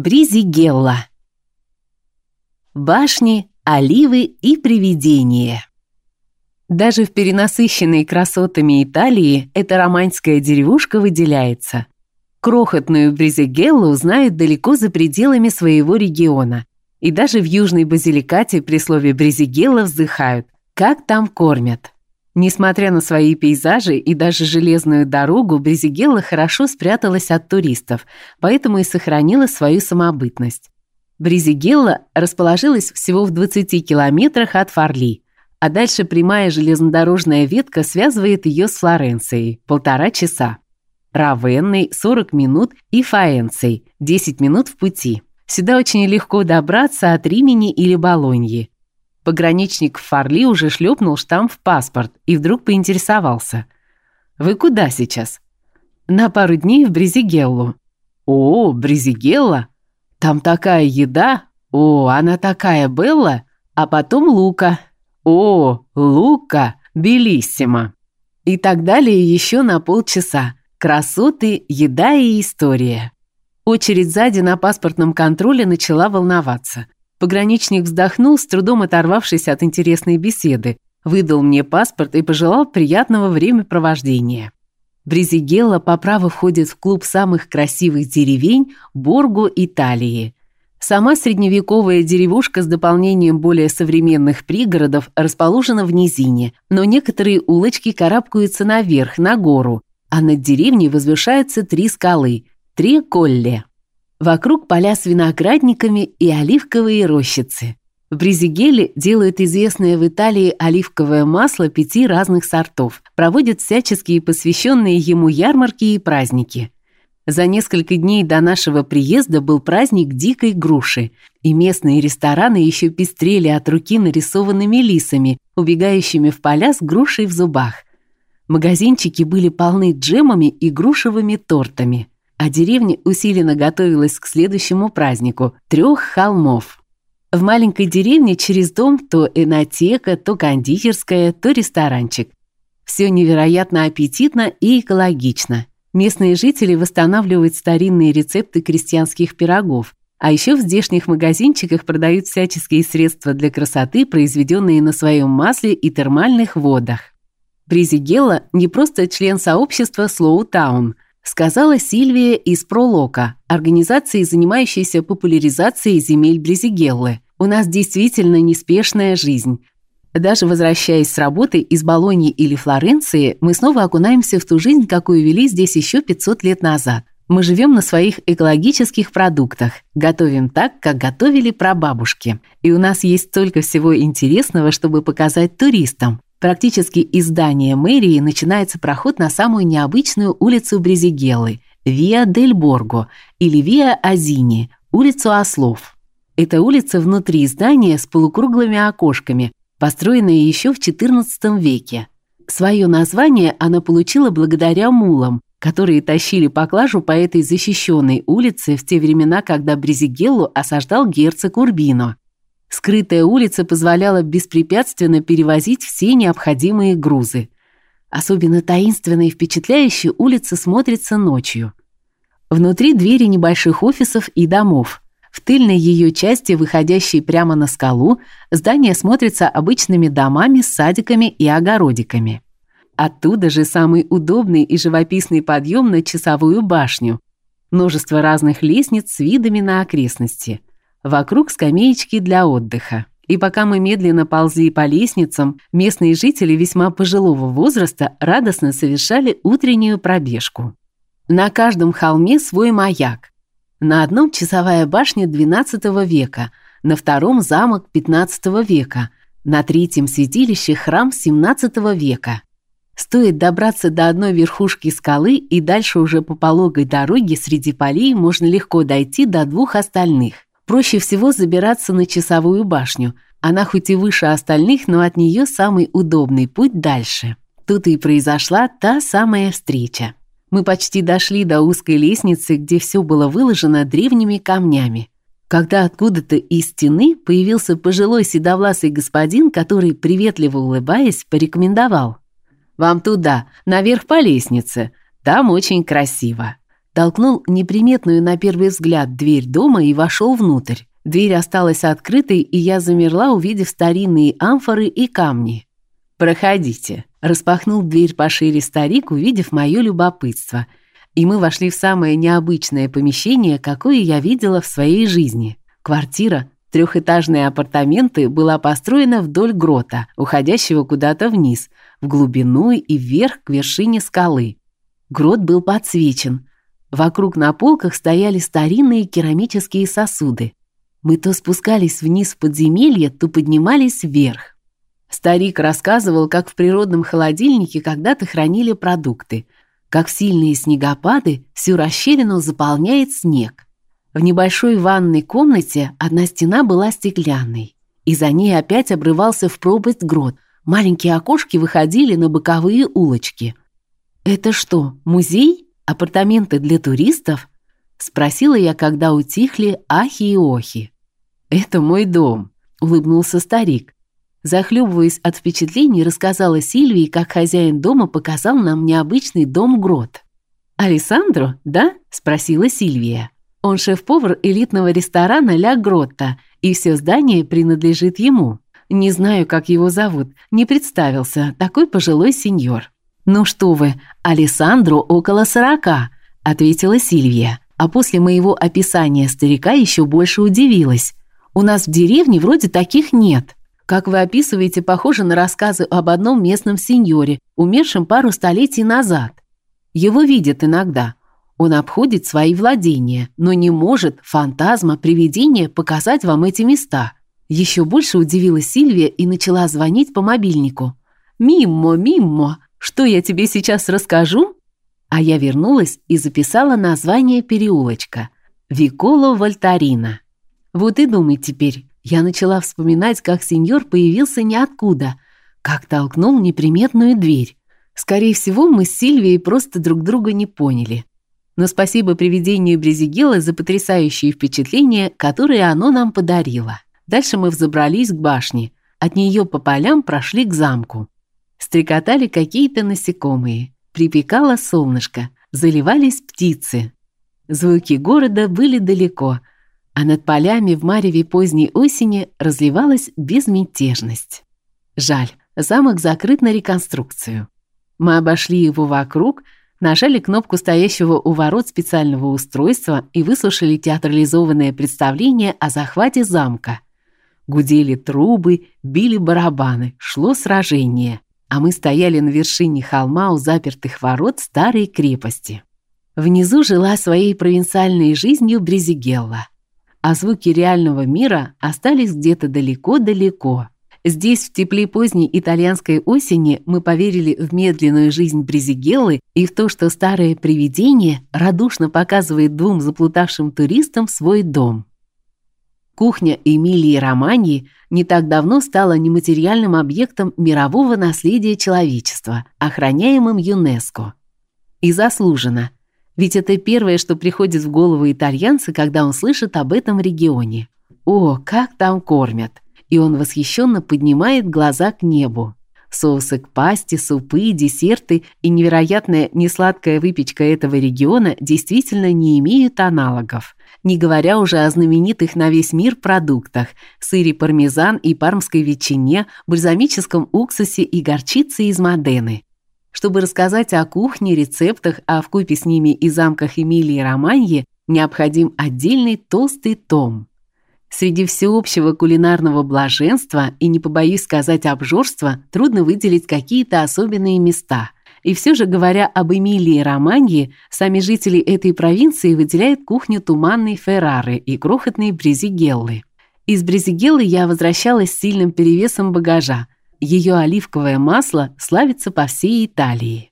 Бризигелла. Башни, оливы и привидения. Даже в перенасыщенной красотами Италии эта романская деревушка выделяется. Крохотную Бризигеллу знают далеко за пределами своего региона. И даже в Южной Базиликате при слове Бризигелла вздыхают. Как там кормят? Несмотря на свои пейзажи и даже железную дорогу, Брезигелла хорошо спряталась от туристов, поэтому и сохранила свою самобытность. Брезигелла расположилась всего в 20 километрах от Фарли, а дальше прямая железнодорожная ветка связывает ее с Флоренцией – полтора часа. Равенной – 40 минут и Фаэнцией – 10 минут в пути. Сюда очень легко добраться от Римени или Болоньи. Пограничник Фарли уже шлепнул штамп в паспорт и вдруг поинтересовался. «Вы куда сейчас?» «На пару дней в Бризигеллу». «О, Бризигелла? Там такая еда! О, она такая Белла! А потом Лука! О, Лука! Белиссимо!» И так далее еще на полчаса. Красоты, еда и история. Очередь сзади на паспортном контроле начала волноваться – Пограничник вздохнул, с трудом оторвавшись от интересной беседы, выдал мне паспорт и пожелал приятного времяпровождения. Бризигелла по праву входит в клуб самых красивых деревень Борго Италии. Сама средневековая деревушка с дополнением более современных пригородов расположена в низине, но некоторые улочки карабкаются наверх, на гору, а над деревней возвышаются три скалы – три колле. Вокруг поля с виноградниками и оливковые рощицы. В Бризигеле делают известное в Италии оливковое масло пяти разных сортов, проводят всяческие посвященные ему ярмарки и праздники. За несколько дней до нашего приезда был праздник дикой груши, и местные рестораны еще пестрели от руки нарисованными лисами, убегающими в поля с грушей в зубах. Магазинчики были полны джемами и грушевыми тортами а деревня усиленно готовилась к следующему празднику трех холмов. В маленькой деревне через дом то энотека, то кондитерская, то ресторанчик. Все невероятно аппетитно и экологично. Местные жители восстанавливают старинные рецепты крестьянских пирогов, а еще в здешних магазинчиках продают всяческие средства для красоты, произведенные на своем масле и термальных водах. Бризигелла не просто член сообщества Слоутаун – сказала Сильвия из Пролока, организации, занимающейся популяризацией земель Брезигеллы. У нас действительно неспешная жизнь. Даже возвращаясь с работы из Болоньи или Флоренции, мы снова окунаемся в ту жизнь, какую вели здесь еще 500 лет назад. Мы живем на своих экологических продуктах, готовим так, как готовили прабабушки. И у нас есть столько всего интересного, чтобы показать туристам. Практически из здания мэрии начинается проход на самую необычную улицу Брезигеллы – Виа дель Борго или Виа Азини, улицу ослов. Это улица внутри здания с полукруглыми окошками, построенная еще в XIV веке. Свое название она получила благодаря мулам, которые тащили поклажу по этой защищенной улице в те времена, когда Брезигеллу осаждал герцог Урбино. Скрытая улица позволяла беспрепятственно перевозить все необходимые грузы. Особенно таинственно и впечатляюще улица смотрится ночью. Внутри двери небольших офисов и домов. В тыльной ее части, выходящей прямо на скалу, здание смотрится обычными домами с садиками и огородиками. Оттуда же самый удобный и живописный подъем на часовую башню. Множество разных лестниц с видами на окрестности – Вокруг скамеечки для отдыха. И пока мы медленно ползли по лестницам, местные жители весьма пожилого возраста радостно совершали утреннюю пробежку. На каждом холме свой маяк. На одном часовая башня XII века, на втором замок XV века, на третьем святилище храм XVII века. Стоит добраться до одной верхушки скалы, и дальше уже по пологой дороге среди полей можно легко дойти до двух остальных. Проще всего забираться на часовую башню. Она хоть и выше остальных, но от нее самый удобный путь дальше. Тут и произошла та самая встреча. Мы почти дошли до узкой лестницы, где все было выложено древними камнями. Когда откуда-то из стены появился пожилой седовласый господин, который, приветливо улыбаясь, порекомендовал. «Вам туда, наверх по лестнице. Там очень красиво». Толкнул неприметную на первый взгляд дверь дома и вошел внутрь. Дверь осталась открытой, и я замерла, увидев старинные амфоры и камни. «Проходите», – распахнул дверь пошире старик, увидев мое любопытство. И мы вошли в самое необычное помещение, какое я видела в своей жизни. Квартира, трехэтажные апартаменты, была построена вдоль грота, уходящего куда-то вниз, в глубину и вверх к вершине скалы. Грот был подсвечен. Вокруг на полках стояли старинные керамические сосуды. Мы то спускались вниз в подземелье, то поднимались вверх. Старик рассказывал, как в природном холодильнике когда-то хранили продукты, как в сильные снегопады всю расщелину заполняет снег. В небольшой ванной комнате одна стена была стеклянной, и за ней опять обрывался в пропасть грот. Маленькие окошки выходили на боковые улочки. Это что, музей? Апартаменты для туристов? спросила я, когда утихли ахи и охи. Это мой дом, улыбнулся старик. Захлебываясь от впечатлений, рассказала Сильвии, как хозяин дома показал нам необычный дом-грот. «Алессандро, да?» – спросила Сильвия. «Он шеф-повар элитного ресторана «Ля Гротта», и все здание принадлежит ему. Не знаю, как его зовут, не представился, такой пожилой сеньор». «Ну что вы, Алессандро около сорока», – ответила Сильвия. А после моего описания старика еще больше удивилась. «У нас в деревне вроде таких нет». Как вы описываете, похоже на рассказы об одном местном сеньоре, умершем пару столетий назад. Его видят иногда. Он обходит свои владения, но не может фантазма, привидение показать вам эти места. Еще больше удивилась Сильвия и начала звонить по мобильнику. «Миммо, Миммо, что я тебе сейчас расскажу?» А я вернулась и записала название переулочка. Виколо Вольтарина. Вот и думай теперь, я начала вспоминать, как сеньор появился ниоткуда, как толкнул неприметную дверь. Скорее всего, мы с Сильвией просто друг друга не поняли. Но спасибо привидению Брезигела за потрясающие впечатления, которые оно нам подарило. Дальше мы взобрались к башне. От нее по полям прошли к замку. Стрекотали какие-то насекомые. Припекало солнышко. Заливались птицы. Звуки города были далеко, а над полями в мареве поздней осени разливалась безмятежность. Жаль, замок закрыт на реконструкцию. Мы обошли его вокруг, нажали кнопку стоящего у ворот специального устройства и выслушали театрализованное представление о захвате замка. Гудели трубы, били барабаны, шло сражение, а мы стояли на вершине холма у запертых ворот старой крепости. Внизу жила своей провинциальной жизнью Брезигелла а звуки реального мира остались где-то далеко-далеко. Здесь, в тепле поздней итальянской осени, мы поверили в медленную жизнь Брезигеллы и в то, что старое привидение радушно показывает двум заплутавшим туристам свой дом. Кухня Эмилии Романьи не так давно стала нематериальным объектом мирового наследия человечества, охраняемым ЮНЕСКО. И заслуженно – ведь это первое, что приходит в голову итальянца, когда он слышит об этом регионе. О, как там кормят! И он восхищенно поднимает глаза к небу. Соусы к пасте, супы, десерты и невероятная несладкая выпечка этого региона действительно не имеют аналогов. Не говоря уже о знаменитых на весь мир продуктах: сыре пармезан и пармской ветчине, бальзамическом уксусе и горчице из Модены. Чтобы рассказать о кухне, рецептах, а вкупе с ними и замках Эмилии Романьи, необходим отдельный толстый том. Среди всеобщего кулинарного блаженства и, не побоюсь сказать, обжорства, трудно выделить какие-то особенные места. И все же, говоря об Эмилии Романьи, сами жители этой провинции выделяют кухню туманной Феррары и крохотной Брезигеллы. Из Брезигеллы я возвращалась с сильным перевесом багажа – ее оливковое масло славится по всей Италии.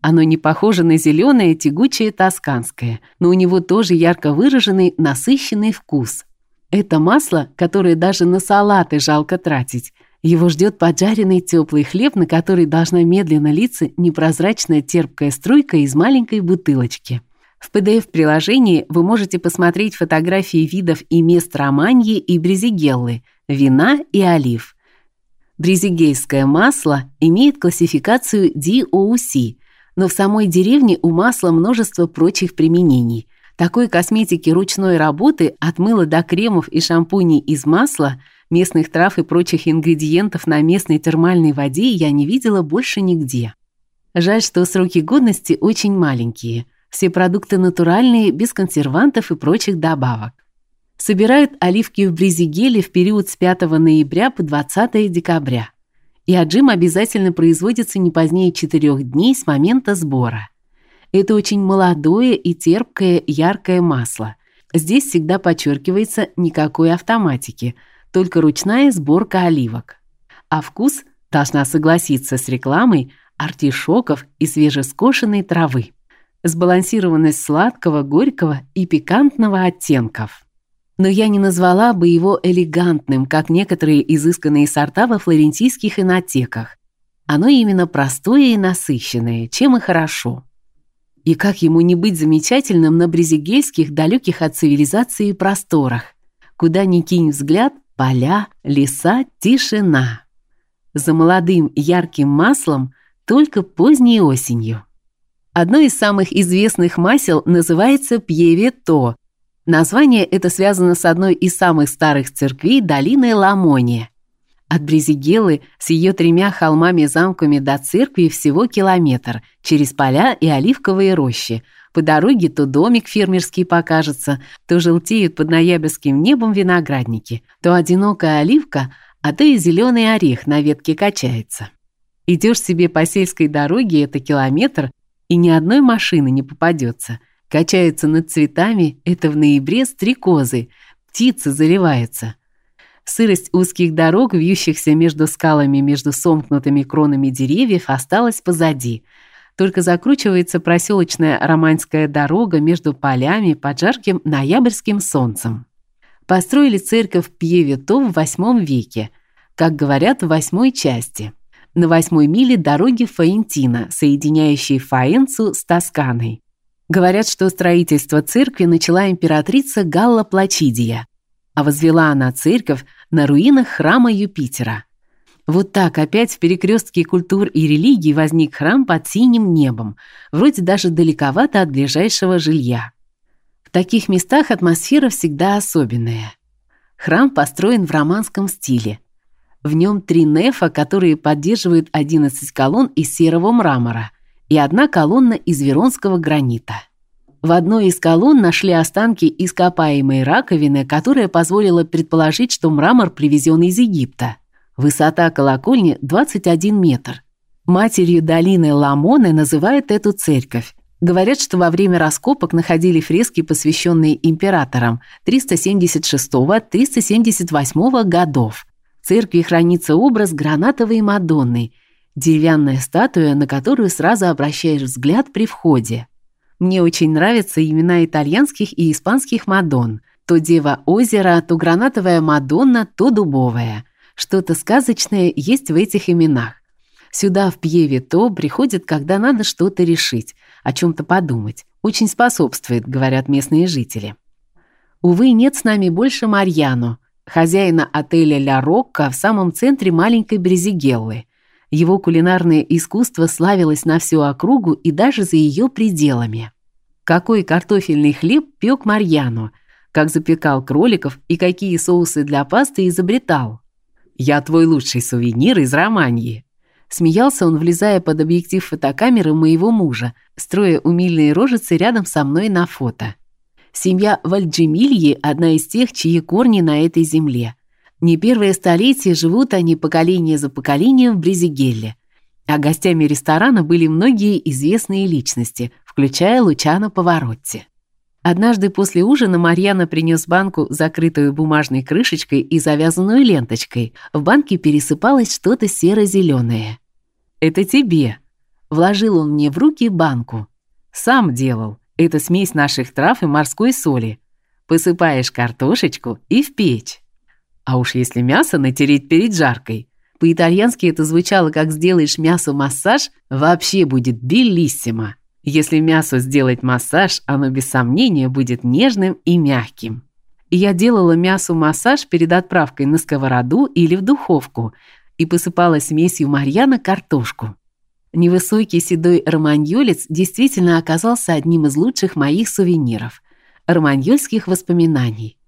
Оно не похоже на зеленое тягучее тосканское, но у него тоже ярко выраженный насыщенный вкус. Это масло, которое даже на салаты жалко тратить. Его ждет поджаренный теплый хлеб, на который должна медленно литься непрозрачная терпкая струйка из маленькой бутылочки. В PDF-приложении вы можете посмотреть фотографии видов и мест Романьи и Брезигеллы, вина и олив – Бризигейское масло имеет классификацию DOC Но в самой деревне у масла множество прочих применений. Такой косметики ручной работы от мыла до кремов и шампуней из масла, местных трав и прочих ингредиентов на местной термальной воде я не видела больше нигде. Жаль, что сроки годности очень маленькие. Все продукты натуральные, без консервантов и прочих добавок. Собирают оливки в Бризигеле в период с 5 ноября по 20 декабря. И отжим обязательно производится не позднее 4 дней с момента сбора. Это очень молодое и терпкое яркое масло. Здесь всегда подчеркивается никакой автоматики, только ручная сборка оливок. А вкус, должна согласиться с рекламой, артишоков и свежескошенной травы. Сбалансированность сладкого, горького и пикантного оттенков. Но я не назвала бы его элегантным, как некоторые изысканные сорта во флорентийских инотеках. Оно именно простое и насыщенное, чем и хорошо. И как ему не быть замечательным на брезигельских, далеких от цивилизации просторах, куда ни кинь взгляд, поля, леса, тишина. За молодым ярким маслом только поздней осенью. Одно из самых известных масел называется пьевето. Название это связано с одной из самых старых церквей долины Ламония. От Брезигелы с ее тремя холмами-замками до церкви всего километр, через поля и оливковые рощи. По дороге то домик фермерский покажется, то желтеют под ноябрьским небом виноградники, то одинокая оливка, а то и зеленый орех на ветке качается. Идешь себе по сельской дороге, это километр, и ни одной машины не попадется. Качаются над цветами, это в ноябре стрекозы, птицы заливаются. Сырость узких дорог, вьющихся между скалами, между сомкнутыми кронами деревьев, осталась позади. Только закручивается проселочная романская дорога между полями под жарким ноябрьским солнцем. Построили церковь Пьевето в VIII веке, как говорят, в восьмой части на восьмой миле дороги Фаентина, соединяющей Фаенцу с Тосканой. Говорят, что строительство церкви начала императрица Галла Плачидия, а возвела она церковь на руинах храма Юпитера. Вот так опять в перекрестке культур и религий возник храм под синим небом, вроде даже далековато от ближайшего жилья. В таких местах атмосфера всегда особенная. Храм построен в романском стиле – в нем три нефа, которые поддерживают 11 колонн из серого мрамора и одна колонна из веронского гранита. В одной из колонн нашли останки ископаемой раковины, которая позволила предположить, что мрамор привезен из Египта. Высота колокольни 21 метр. Матерью долины Ламоны называют эту церковь. Говорят, что во время раскопок находили фрески, посвященные императорам 376-378 годов церкви хранится образ гранатовой Мадонны, деревянная статуя, на которую сразу обращаешь взгляд при входе. Мне очень нравятся имена итальянских и испанских Мадонн. То Дева озера, то гранатовая Мадонна, то дубовая. Что-то сказочное есть в этих именах. Сюда в Пьеве-то когда надо что-то решить, о чем то подумать. Очень способствует, говорят местные жители. Увы, нет с нами больше Марьяно, хозяина отеля «Ля Рокко» в самом центре маленькой Брезигеллы. Его кулинарное искусство славилось на всю округу и даже за ее пределами. Какой картофельный хлеб пек Марьяно, как запекал кроликов и какие соусы для пасты изобретал. «Я твой лучший сувенир из Романьи», Смеялся он, влезая под объектив фотокамеры моего мужа, строя умильные рожицы рядом со мной на фото. Семья Вальджимильи – одна из тех, чьи корни на этой земле. Не первое столетие живут они поколение за поколением в Бризигелле. А гостями ресторана были многие известные личности, включая Лучано Поворотти. Однажды после ужина Марьяна принес банку, закрытую бумажной крышечкой и завязанную ленточкой. В банке пересыпалось что-то серо зеленое «Это тебе». Вложил он мне в руки банку. «Сам делал. Это смесь наших трав и морской соли. Посыпаешь картошечку и в печь. А уж если мясо натереть перед жаркой. По-итальянски это звучало как сделаешь мясу массаж, вообще будет белиссимо. Если мясу сделать массаж, оно без сомнения будет нежным и мягким. Я делала мясу массаж перед отправкой на сковороду или в духовку и посыпала смесью Марьяна картошку. Невысокий седой романьолец действительно оказался одним из лучших моих сувениров, романьольских воспоминаний.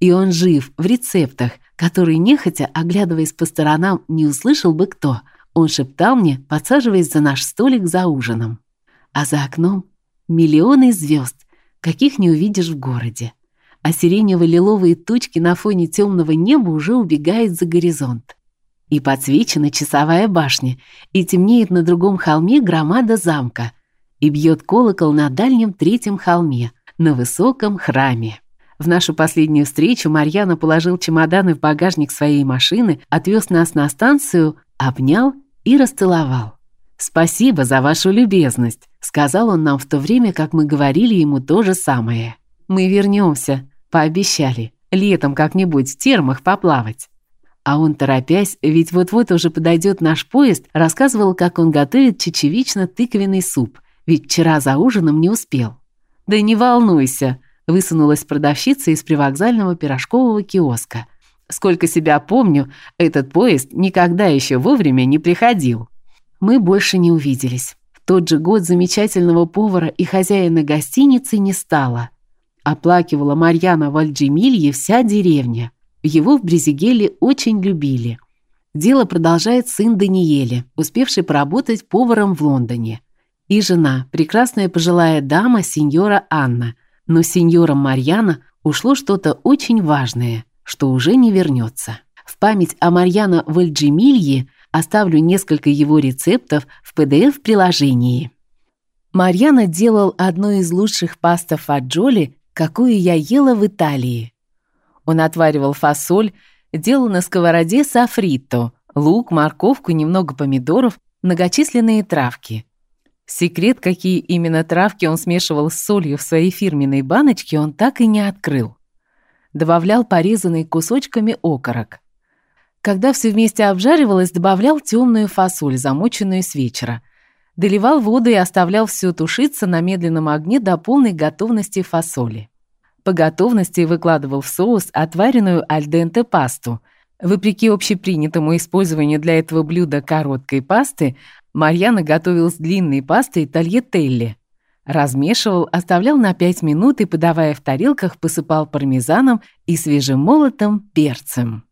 И он жив в рецептах, которые нехотя, оглядываясь по сторонам, не услышал бы кто. Он шептал мне, подсаживаясь за наш столик за ужином. А за окном миллионы звезд, каких не увидишь в городе. А сиренево-лиловые тучки на фоне темного неба уже убегают за горизонт. И подсвечена часовая башня, и темнеет на другом холме громада замка, и бьет колокол на дальнем третьем холме, на высоком храме. В нашу последнюю встречу Марьяна положил чемоданы в багажник своей машины, отвез нас на станцию, обнял и расцеловал. Спасибо за вашу любезность, сказал он нам в то время, как мы говорили ему то же самое. Мы вернемся, пообещали. Летом как-нибудь в термах поплавать. А он, торопясь, ведь вот-вот уже подойдет наш поезд, рассказывал, как он готовит чечевично-тыквенный суп, ведь вчера за ужином не успел. «Да не волнуйся», — высунулась продавщица из привокзального пирожкового киоска. «Сколько себя помню, этот поезд никогда еще вовремя не приходил». Мы больше не увиделись. Тот же год замечательного повара и хозяина гостиницы не стало. Оплакивала Марьяна Вальджимилье вся деревня. Его в Брезигеле очень любили. Дело продолжает сын Даниэля, успевший поработать поваром в Лондоне. И жена, прекрасная пожилая дама, сеньора Анна. Но сеньором Марьяна ушло что-то очень важное, что уже не вернется. В память о Марьяна Вальджимилье оставлю несколько его рецептов в PDF-приложении. Марьяна делал одну из лучших паста фаджоли, какую я ела в Италии. Он отваривал фасоль, делал на сковороде софрито, лук, морковку, немного помидоров, многочисленные травки. Секрет, какие именно травки он смешивал с солью в своей фирменной баночке, он так и не открыл. Добавлял порезанный кусочками окорок. Когда все вместе обжаривалось, добавлял темную фасоль, замоченную с вечера. Доливал воду и оставлял все тушиться на медленном огне до полной готовности фасоли. По готовности выкладывал в соус отваренную альденте пасту. Вопреки общепринятому использованию для этого блюда короткой пасты, Марьяна готовил с длинной пастой тольятелли. Размешивал, оставлял на 5 минут и, подавая в тарелках, посыпал пармезаном и свежемолотым перцем.